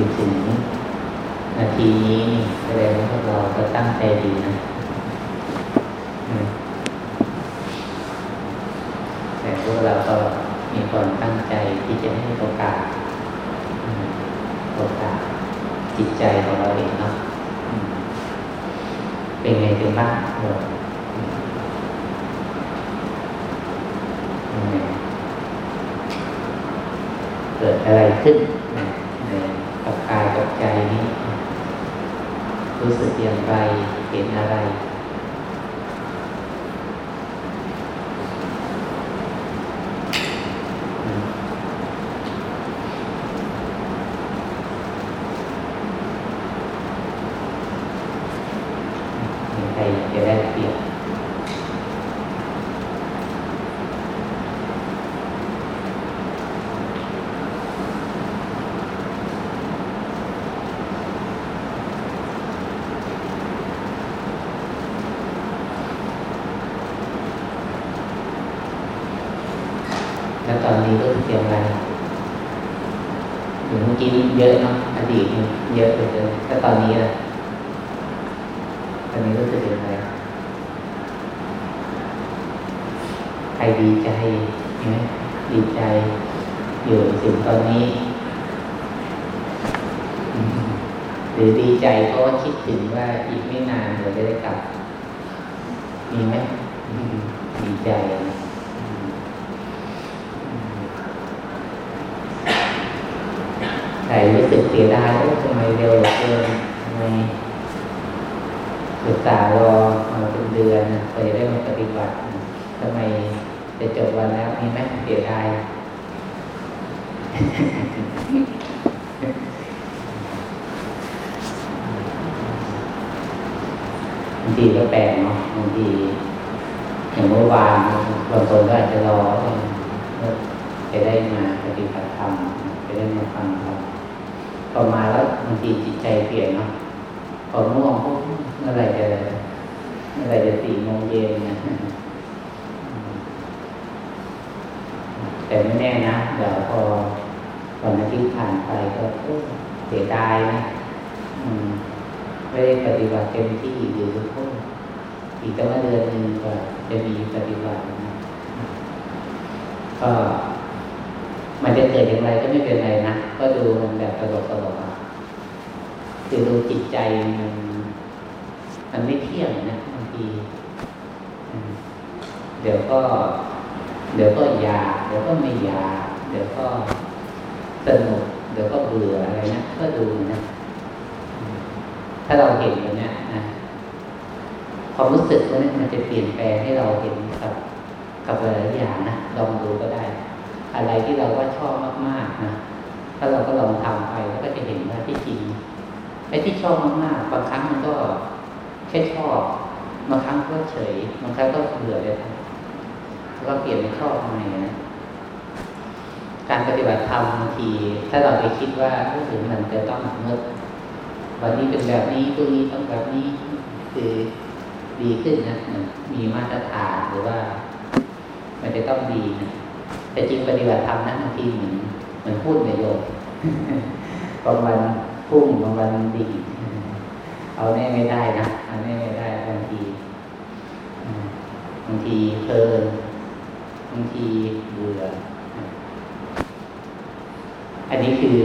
อยู่ถึงนาทีนี้แสดงว่าเราก็ตั้งใจดีนะแต่พวกเราก็มีความตั้งใจที่จะให้โอกาสโอกาสจิตใจของเราเองเนาะเป็นไงถึงบ้างเกิดอะไรขึ้น รู้สึกอย่างไรเห็นอะไร แล้วตอนนี้รู้สึกอะไรอย่างเมื่อกี้เยอะเนาะอดีตเยอะไปเลยแล้วตอนนี้ล่ะตอนนี้รู้สึกอย่างไรใครดีใจใช่ไหมดีใจ อยู่ถึงตอนนี้ หรือดีใจเพราะว่าคิดถึงว่าอีกไม่นานเราจะได้กลับ มีไหมดีใจ ครรู้สึกเสียดายว่าทำไมเร็วเหลือเกินทำไมศึกษารอมาเป็นเดือนไปได้มาปฏิบัติทำไมจะจบวันแล้วมีไหมเสียดายบางทีก็แปลกเนาะบางทีอย่างเมื่อวานบางคนก็อาจจะรอจะได้มาปฏิบัติธรรมจะได้มาฟังธรรม พอมาแล้วบางทีจิตใจเปลี่ยนเนาะพอง่วงปุ๊บเมื่อไรจะเมื่อไรจะสี่โมงเย็นนะแต่ไม่แน่นะเดี๋ยวพอวันอาทิตย์ผ่านไปก็เสียดายนะไม่ได้ปฏิบัติเต็มที่หรือทุกคนอีกแตั้งเดือนหนึ่งก็จะมีปฏิบัตินะก็ มันจะเกิดอย่างไรก็ไม่เป็นไรนะ ก็ดูมันแบบตลกตลกคือดูจิตใจมันมันไม่เที่ยงนะบางที เดี๋ยวก็ เดี๋ยวก็อยากเดี๋ยวก็ไม่อยากเดี๋ยวก็สนุกเดี๋ยวก็เบื่ออะไรนะก็ดูนะ ถ้าเราเห็นอย่างนี้นะความรู้สึกนั้นมันจะเปลี่ยนแปลงให้เราเห็นกับ กับหลายอย่างนะลองดูก็ได้ อะไรที่เราว่าชอบมากๆนะถ้าเราก็ลองทำไปแล้วก็จะเห็นว่าที่จริงไอ้ที่ชอบมากๆบางครั้งมันก็แค่ชอบบางครั้งก็เฉยบางครั้งก็เบื่อเลยแล้วก็เปลี่ยนเป็นชอบใหม่นะการปฏิบัติธรรมบางที ถ้าเราไปคิดว่ารู้สึกมันจะต้องเมื่อวันนี้เป็นแบบนี้ตัวนี้ต้องแบบนี้ คือดีขึ้นนะมีมาตรฐานหรือว่า มันจะต้องดีนะ แต่จริงปฏิบัติธรรมนั้นบางทีเหมือนเหมือนพูดในโยมบางวันพุ่งบางวันดี เอาแน่ไม่ได้นะเอาแน่ไม่ได้บางทีบางทีเพลินบางทีเบื่ออันนี้คือ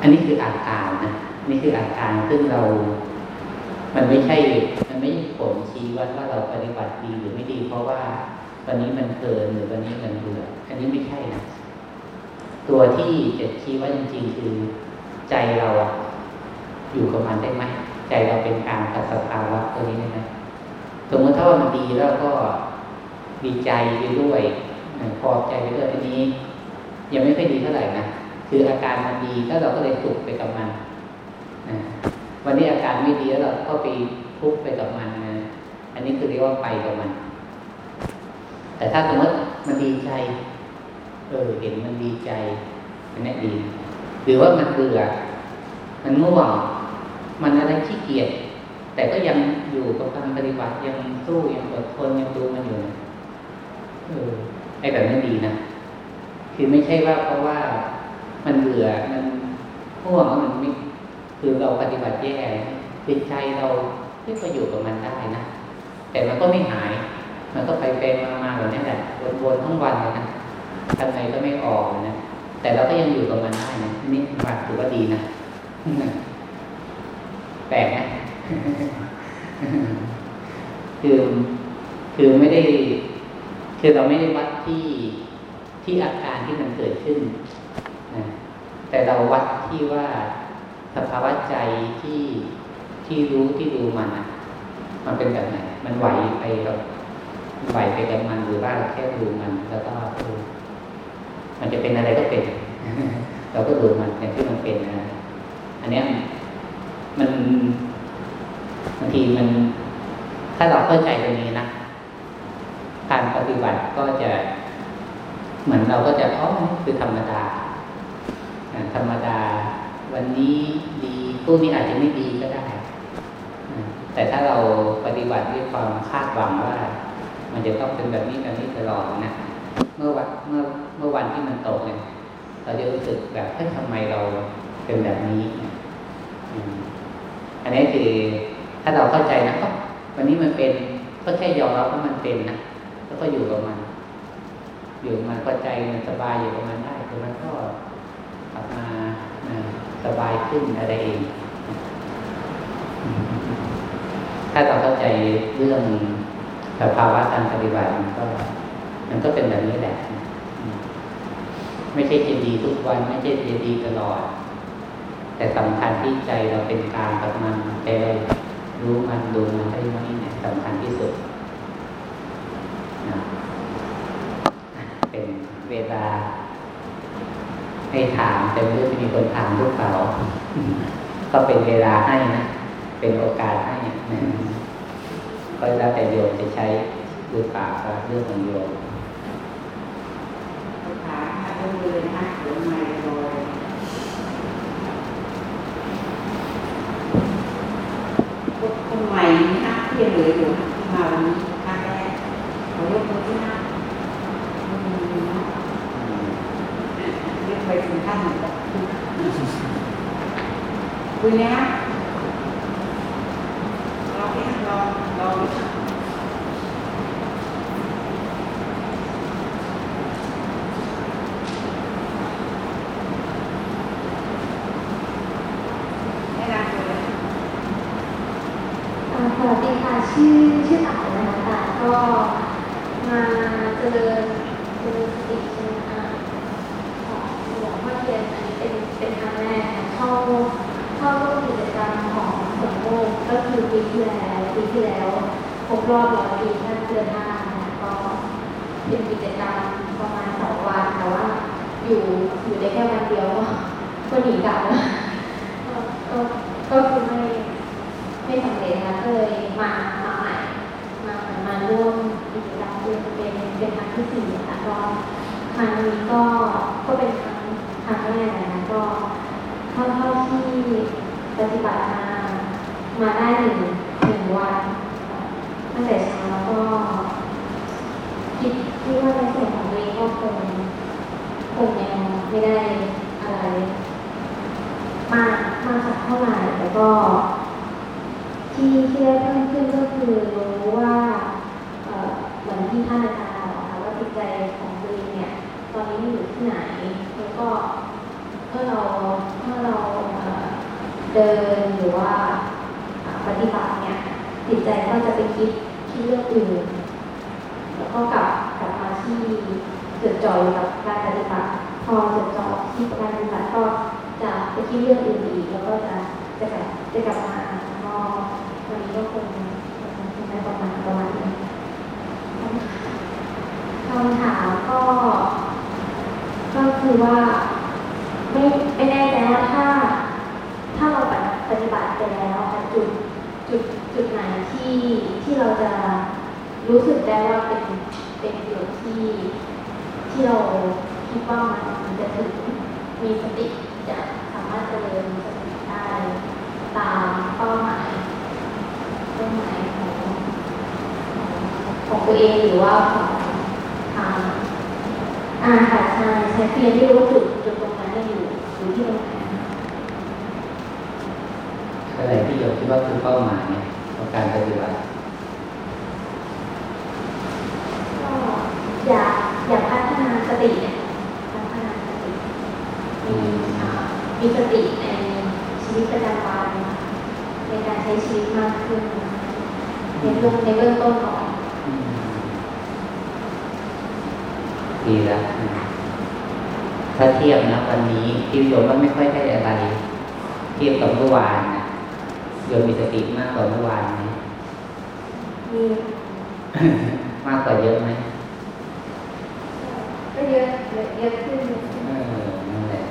อันนี้คืออาการนะนี่คืออาการซึ่งเรา มันไม่ใช่ มันไม่ใช่ผลชี้วัดว่าเราปฏิบัติดีหรือไม่ดี เพราะว่า วันนี้มันเพลินหรือวันนี้มันเบื่ออันนี้ไม่ใช่นะตัวที่จะชี้ว่าจริงๆคือใจเราอยู่กับมันได้ไหมใจเราเป็นกลางกับสภาวะตัวนี้ได้ไหมสมมติถ้ามันดีแล้วก็ดีใจไปด้วยพอใจไปด้วยอันนี้ ยังไม่ค่อยดีเท่าไหร่นะคืออาการมันดีแล้วเราก็เลยสุขไปกับมันวันนี้อาการไม่ดีแล้วเราก็ไปทุกข์ไปกับมันนะอันนี้คือเรียกว่าไปกับมัน แต่ถ้าสมมติมันดีใจ เออ เห็นมันดีใจอันนี้ดี หรือว่ามันเบื่อ มันง่วง มันอะไรขี้เกียจ แต่ก็ยังอยู่กับการปฏิบัติ ยังสู้ยังอดทนยังดูมันอยู่ เออ ไอ้แบบนี้ดีนะ คือไม่ใช่ว่าเพราะว่ามันเบื่อ มันห่วงมันไม่ คือเราปฏิบัติแย่จิตใจเราไม่ไปอยู่กับมันได้นะ แต่มันก็ไม่หาย มันก็ไปเป็นมาๆแบบนี้แหละวนๆทั้งวันเลยนะทำไงก็ไม่ออกนะแต่เราก็ยังอยู่กับมันได้นะนี่มาถือว่าดีนะแปลกนะคือคือไม่ได้ คือเราไม่ได้วัดที่ที่อาการที่มันเกิดขึ้นนะแต่เราวัดที่ว่าสภาวะใจที่ที่รู้ที่ดูมันนะมันเป็นแบบไหน มันไหวไปกับ ไหวไปกับมันหรือว่าแค่ดูมัน แล้วก็มันจะเป็นอะไรก็เป็น เราก็ดูมันอย่างที่มันเป็นนะอันนี้มันบางทีมัน ถ้าเราเข้าใจตรงนี้นะการปฏิบัติก็จะเหมือนเราก็จะอ๋อคือธรรมดาธรรมดา วันนี้ดีพรุ่งนี้อาจจะไม่ดีก็ได้แต่ถ้าเราปฏิบัติด้วยความคาดหวังว่า มันจะต้องเป็นแบบนี้แบบนี้ตลอดนะเมื่อวันเมื่อเมื่อวันที่มันตกเนี่ยเราจะรู้สึกแบบเฮ้ยทำไมเราเป็นแบบนี้อันนี้คือถ้าเราเข้าใจนะก็วันนี้มันเป็นก็แค่ยอมรับว่ามันเป็นนะแล้วก็อยู่กับมัน อยู่มันก็ใจมันสบายอยู่กับมันได้แต่มันก็กลับมาสบายขึ้นอะไรเองถ้าเราเข้าใจเรื่อง สภาวะการปฏิบัติมันก็ มันก็เป็นแบบนี้แหละ ไม่ใช่จะดีทุกวัน ไม่ใช่จะดีตลอด แต่สำคัญที่ใจเราเป็นกลางกับมันใจเรารู้มันดูมันได้ไหมเนี่ยสำคัญที่สุดเป็นเวลาให้ถามแต่ไม่รู้จะมีคนถามหรือเปล่าก็เป็นเวลาให้นะ เป็นโอกาสให้นะ ก็แล้วแต่โยมจะใช้หรือเปล่าก็เรื่องของโยมถามค่ะเลยนะเดี๋ยวไม่โดยคนใหม่นะที่เหลืออยู่ที่มาวันนี้ครั้งแรกขอยกมือที่หน้าเรียกไปถึงขั้นคุยนะลองลองลองชื่อชื่อต่างนะคะก็มาเจริญเจริญสติใช่ไหมคะของหลวงพ่อเทียนอันนี้เป็นเป็นครั้งแรกเข้าเข้าร่วมกิจกรรมของสมโภชก็คือปีที่แล้วปีที่แล้วครบรอบร้อยปีท่านเดือนห้าก็เป็นกิจกรรมประมาณสองวันแต่ว่าอยู่อยู่ได้แค่วันเดียวก็หนีกลับแล้วก็ก็คือไม่ไม่สำเร็จนะก็เลยมามาใหม่มามาร่วมกิจกรรมเป็นเป็นเป็นครั้งที่สี่ค่ะก็ครั้งนี้ก็ก็เป็นครั้งครั้งแรกนะก็เท่าเท่าที่ปฏิบัติมามาได้หนึ่งหนึ่งวันตั้งแต่เช้าก็คิดที่ว่าในส่วนของตัวเองก็คงคงยัง ไม่ได้อะไร มากมากสักเท่าไหร่แล้วก็ ที่ที่ได้เพิ่มขึ้นก็คือรู้ว่าเหมือนที่ท่านอาจารย์บอกค่ะว่าจิตใจของตัวเองเนี่ย ตอนนี้อยู่ที่ไหนแล้วก็เมื่อเราเมื่อเราเดินหรือว่าปฏิบัติเนี่ยจิตใจก็จะไปคิดที่เรื่องอื่น แล้วก็กลับกลับมาที่จดจ่ออยู่กับการปฏิบัติ พอจดจ่อที่การปฏิบัติก็จะไปคิดเรื่องอื่นอีกแล้วก็จะจะกลับจะกลับมาพอวันนี้ก็คงคงได้ประมาณประมาณนี้คำถามก็ ก็คือว่าไม่ไม่แน่ใจว่าถ้า ถ้าเราปฏิบัติไปแล้วจุดจุดจุดไหนที่ที่เราจะรู้สึกได้ว่าเป็นเป็นจุดที่ที่เราคิดว่ามันจะถึงมีสติจะสามารถเจริญสติได้ตามเป้าหมายเป้าหมายของของตัวเองหรือว่าของทางอาค่ะใช่ใช่เพียงที่รู้จุดจุดตรงนั้นอยู่อยู่ที่ตรงไหน อะไรที่โยมคิดว่าคือเป้าหมายของการปฏิบัติก็ อยากอยากพัฒนาสติเนี่ยพัฒนาสติมีมีสติในชีวิตประจำวันในการใช้ชีวิตมากขึ้นในเรื่องในเบื้องต้นก่อนดีแล้วถ้าเทียบนะวันนี้ที่โยมว่าไม่ค่อยได้อะไร เทียบกับเมื่อวานนะโยมมีสติมากกว่าเมื่อวานไหมมีมากกว่าเยอะไหม เยอะเยอะขึ้นเออนั่นแหละ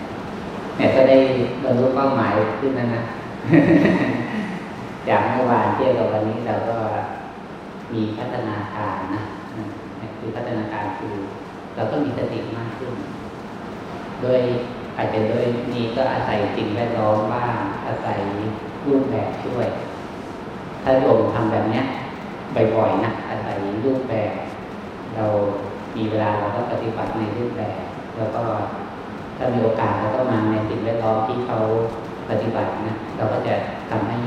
เนี่ยก็ได้บรรลุเป้าหมายขึ้นนะนะจากเมื่อวานเทียบกับวันนี้เราก็มีพัฒนาการนะคือพัฒนาการคือ เราก็มีสติมากขึ้น โดยอาจจะโดยนี้ก็อาศัยสิ่งแวดล้อมบ้างอาศัยรูปแบบช่วย ถ้าโยมทำแบบนี้บ่อยๆนะอาศัยรูปแบบ เรา มีเวลาเราก็ปฏิบัติในรูปแบบ แล้วก็ถ้ามีโอกาสเราก็มาในสิ่งแวดล้อมที่เขาปฏิบัตินะเราก็จะทำให้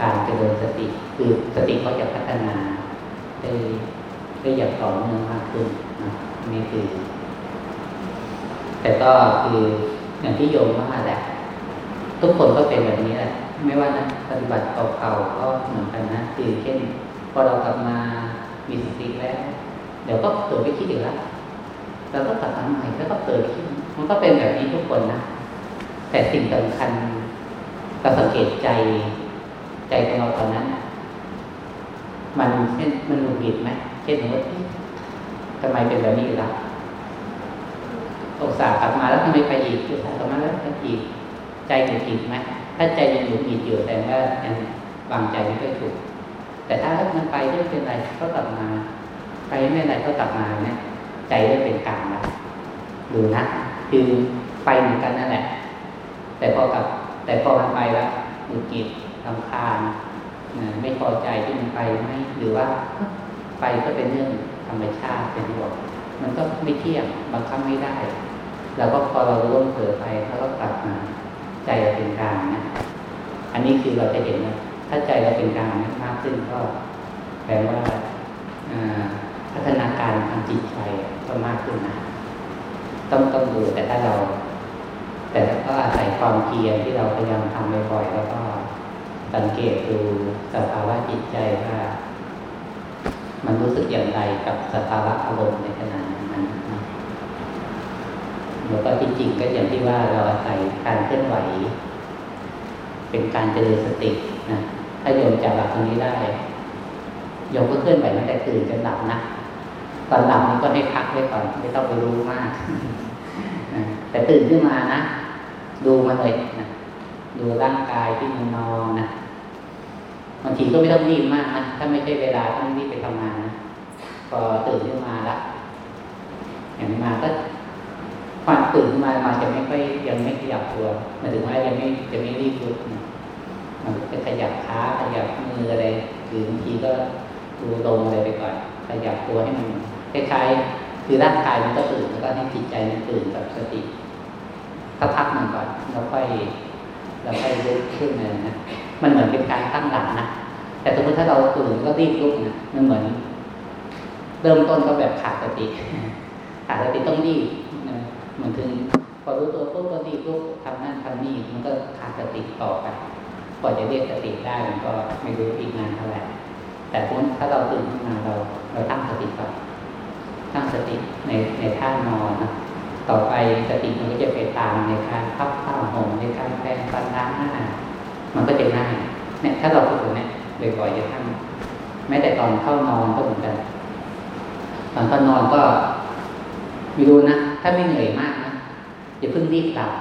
การเจริญสติคือสติเขาจะพัฒนาได้ได้อย่างต่อเนื่องมากขึ้นนะนี่คือ แต่ก็คืออย่างที่โยมว่าแหละทุกคนก็เป็นแบบนี้แหละไม่ว่านะปฏิบัติเก่าๆก็เหมือนกันนะคือเช่นพอเรากลับมามีสติแล้ว ดี๋ยวก็เกิดไปคิดอีกแล้วเราก็กลับมาใหม่แล้วก็เกิดคิดมันก็เป็นแบบนี้ทุกคนนะแต่สิ่งสำคัญเราสังเกตใจใจของเราตอนนั้นมันเช่นมันหงุดหงิดไหมเช่นว่าทำไมเป็นแบบนี้ล่ะอกสากลับมาแล้วทำไมไปอีกอุตส่าห์กลับมาแล้วไปอีกใจหงุดหงิดไหมถ้าใจยังหงุดหงิดอยู่แต่ว่ายังวางใจไม่ค่อยถูก แต่ถ้ามันไปไม่เป็นไรก็กลับมา ไปไม่เป็นไรก็กลับมาเนี่ยใจได้เป็นกลางแล้วดูนะคือไปเหมือนกันนั่นแหละ แต่พอกับ แต่พอมันไปแล้วหงุดหงิดลำคาญไม่พอใจที่มันไปไหมหรือว่าไปก็เป็นเรื่องธรรมชาติเป็นห่วงมันก็ไม่เที่ยงบางครั้งไม่ได้แล้วก็พอเราร่วมเผลอไปแล้วก็กลับมา ใจเราเป็นกลางนะอันนี้คือเราจะเห็นนะถ้าใจเราเป็นกลางมากขึ้นก็แปลว่า พัฒนาการทางจิตใจก็มากขึ้นนะ ต้องต้องดูแต่ถ้าเรา แต่ก็อาศัยความเพียรที่เราพยายามทำบ่อยๆแล้วก็สังเกตดูสภาวะจิตใจว่ามันรู้สึกอย่างไรกับสภาวะอารมณ์ในขณะนั้นแล้วก็ที่จริงก็อย่างที่ว่าเราอาศัยการเคลื่อนไหว เป็นการเจริญสตินะถ้าโยมจับหลักตรงนี้ได้โยมก็เคลื่อนไหวตั้งแต่ตื่นจนหลับนะ ตอนหลับนี่ก็ให้พักไว้ก่อนไม่ต้องไปรู้มาก แต่ตื่นขึ้นมานะ ดูมันเลยนะดูร่างกายที่มันนอนนะบางทีก็ไม่ต้องรีบมากนะถ้าไม่ใช่เวลาต้องรีบไปทำงานนะพอตื่นขึ้นมาละอย่างมาก็ความตื่นขึ้นมามาจะไม่ค่อยยังไม่ขยับตัวมาถึงว่ายังไม่จะไม่รีบลุกมันจะขยับขาขยับมืออะไรหรือบางทีก็ดูลงอะไรไปก่อนขยับตัวให้มัน คล้ายๆคือร่างกายมันก็ตื่นแล้วก็ให้จิตใจมันตื่นกับสติสักพักหนึ่งก่อนแล้วค่อยแล้วค่อยลุกขึ้นเลยนะมันเหมือนเป็นการตั้งหลักนะแต่สมมติถ้าเราตื่นก็รีบลุกนะมันเหมือน เริ่มต้นก็แบบขาดสติขาดสติต้องรีบเหมือนถึงพอรู้ตัวปุ๊บก็รีบลุกทำนั่นทำนี่มันก็ขาดสติต่อไปกว่าจะเรียกสติได้มันก็ไม่รู้อีกนานเท่าไหร่แต่ถ้าเราตื่นขึ้นมาเรา เราตั้งสติก่อน ตั้งสติในในท่านอนนะต่อไปสติมันก็จะไปตามในการพับผ้าห่มในการแปรงฟันล้างหน้ามันก็จะง่ายเนี่ยถ้าเราฝึกเนี่ยบ่อยๆจะทั้งแม้แต่ตอนเข้านอนก็เหมือนกันตอนเข้านอนก็ไม่รู้นะถ้าไม่เหนื่อยมากนะอย่าเพิ่งรีบหลับ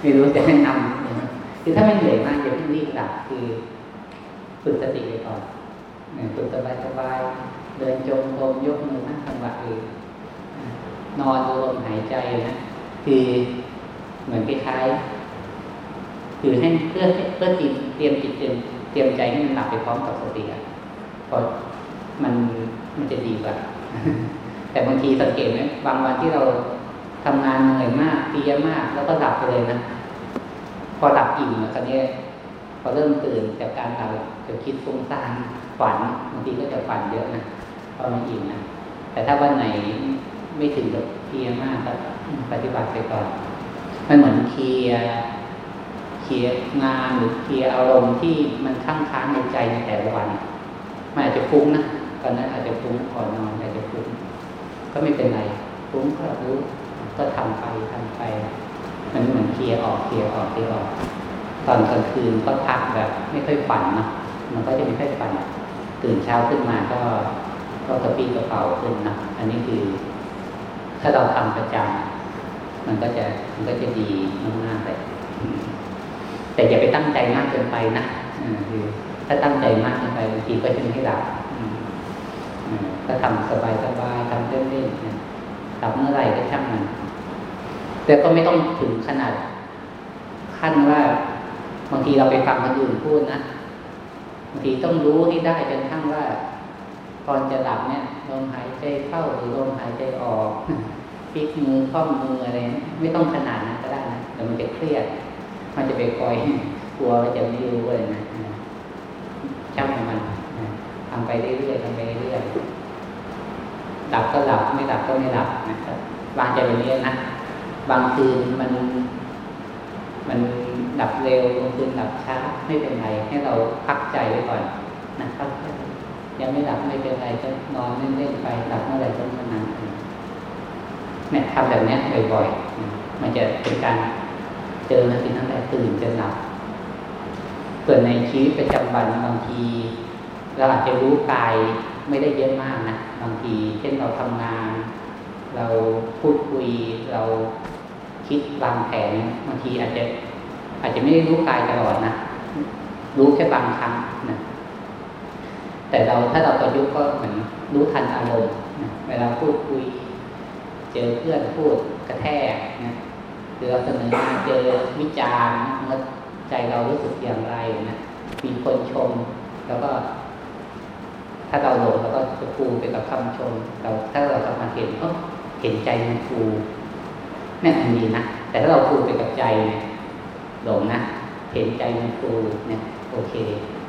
ไม่รู้จะแนะนำคือถ้าไม่เหนื่อยมากอย่าเพิ่งรีบหลับคือฝึกสติไปก่อนฝึกสบายๆ เดินจงกรมยกมือนั่งจังหวะเองนอนดูลมหายใจนะคือเหมือนคล้ายๆคือให้เพื่อเพื่อจิตเตรียมจิตเตรียมเตรียมใจให้มันหลับไปพร้อมกับสติอะพราะมันมันจะดีกว่าแต่บางทีสังเกตไหมบางวันที่เราทำงานเหนื่อยมากเพียมาก แล้วก็หลับไปเลยนะพอหลับอิ่มคราวนี้พอเริ่มตื่นจากการหลับจะคิดฟุ้งซ่านฝันบางทีก็จะฝันเยอะนะ พอมันอิ่มนะแต่ถ้าวันไหนไม่ถึงกับเพียมากก็ปฏิบัติไปก่อนมันเหมือนเคลียเคลียงานหรือเคลียอารมณ์ที่มันค้างค้างในใจในแต่ละวันมันอาจจะฟุ้งนะตอนนั้นอาจจะฟุ้งก่อนนอนอาจจะฟุ้งก็ไม่เป็นไรฟุ้งก็รู้ก็ทำไปทำไป มันเหมือนเคลียออกเคลียออกเคลียออกตอนกลางคืนก็พักแบบ ไม่ค่อยฝันเนาะมันก็จะไม่ค่อยฝันตื่นเช้าขึ้นมาก็ ก็กระปี้กระเป๋าขึ้นนะอันนี้คือ ถ้าเราทำประจำมันก็จะมันก็จะดีมากๆเลยแต่อย่าไปตั้งใจมากเกินไปนะคือถ้าตั้งใจมากเกินไปบางทีก็จะไม่หลับก็ทำสบายๆทำเล่นๆหลับเมื่อไหร่ก็ช่างมัน แต่ก็ไม่ต้องถึงขนาดขั้นว่าบางทีเราไปฟังคนอื่นพูดนะบางทีต้องรู้ให้ได้จนทั้งว่า ตอนจะหลับเนี่ยลมหายใจเข้าหรือลมหายใจออกพลิกมือข้อมืออะไรไม่ต้องขนาดนั้นก็ได้นะแต่มันจะเครียด มันจะไปคอยกลัวว่าจะไม่รู้เลยนะช่างมันทำไปเรื่อยๆทำไปเรื่อยๆหลับก็หลับไม่หลับก็ไม่หลับนะครับวางใจแบบนี้นะบางคืนมัน มันดับเร็วบางคืนดับช้าไม่เป็นไรให้เราพักใจไว้ก่อนนะครับ ยังไม่หลับไม่เป็นไรก็นอนเล่นๆไปหลับเมื่อไหร่ก็มื่อนั้นเนี่ยทำแบบนี้บ่อยๆมันจะเป็นการเจอมาสิตั้งแต่ตื่นจนหลับส่วนในชีวิตประจำวันบางทีเราอาจจะรู้กายไม่ได้เยอะมากนะบางทีเช่นเราทำงาน เราพูดคุยเราคิดวางแผนบางทีอาจจะอาจจะไม่ได้รู้กายตลอดนะรู้แค่บางครั้งนะ แต่เราถ้าเราประยุกต์ก็เหมือนรู้ทันอารมณ์นะเวลาพูดคุย เจอเพื่อนพูดกระแทกนะหรือเราเสนอมาเจอวิจารณ์ใจเรารู้สึกอย่างไรนะมีคนชม แล้วก็ ถ้าเราหลงเราก็จะฟูไปกับคำชม เราถ้าเราทำมาเห็นก็เห็นใจมันฟูนี่อันนี้นะแต่ถ้าเราฟูไปกับใจเนี่ยหลงนะเห็นใจมันฟูเนี่ยโอเค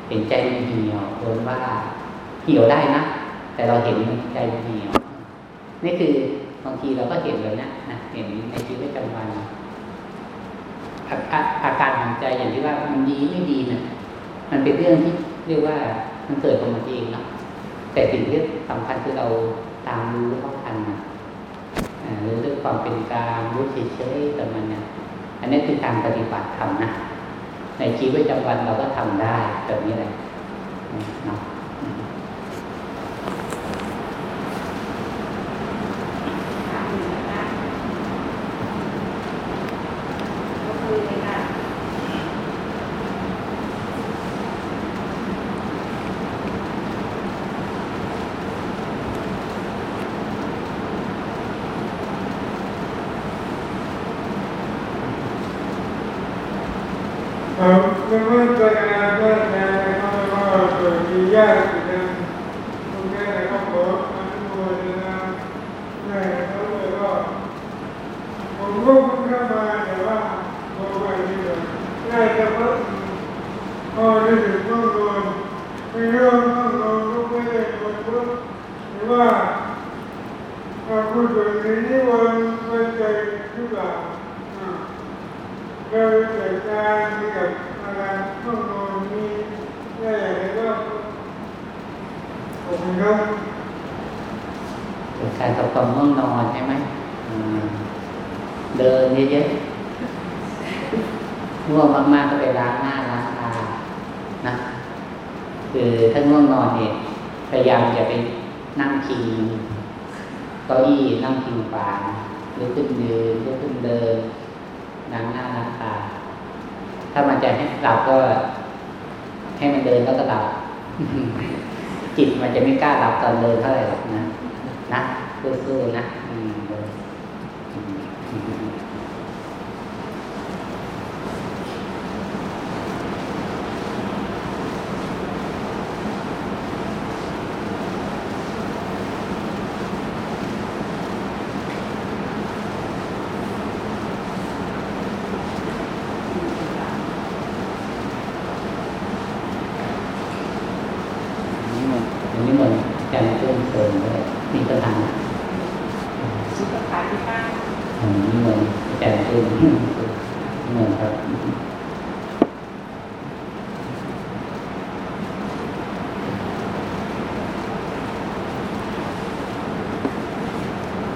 เห็นใจมันเหี่ยวโดนว่า เหี่ยวได้นะ แต่เราเห็นใจมันเหี่ยวนี่คือบางทีเราก็เห็นเลยนะนะเห็นในชีวิตประจำวันอาการของใจอย่างที่ว่ามันดีไม่ดีเนะมันเป็นเรื่องที่เรียกว่ามันเกิดของมันเองเนาะแต่สิ่งที่สำคัญคือเราตามรู้เท่าทันนะรู้ด้วยความเป็นกลางรู้เฉยๆแต่มันเนี่ยอันนี้คือการปฏิบัติธรรมนะในชีวิตประจำวันเราก็ทำได้แบบนี้เลยเนาะ ครับไม่ว่าจะงานก็งานก็ไม่ว่าจะมีญาติกันตรงนี้นะครับขออนุโมทนาแม่เขาเลยก็ผมก็เพิ่งเข้ามาแต่ว่าพอไปนี่เลยได้แต่ว่าพอได้ถึงต้องนอนไม่เรื่องต้องนอนก็ไม่ได้นอนก็หรือว่าพอพูดถึงนี้วันวันใจทุกอย่าง เราจัดการกับอะไรห้องนอนนี้ได้อย่างไรก็ผมครับเป็นการกับความง่วงนอนใช่ไหมเดินเยอะๆง่วงมากๆก็ไปล้างหน้าล้างตานะคือถ้าง่วงนอนเนี่ยพยายามอย่าไปนั่งพิงเก้าอี้นั่งพิงฝาหรือขึ้นยืนหรือขึ้นเดิน ล้างหน้าล้างตาถ้ามันจะให้หลับก็ให้มันเดินแล้วก็หลับจิตมันจะไม่กล้าหลับตอนเดินเท่าไหร่หรอกนะนะสู้ๆนะ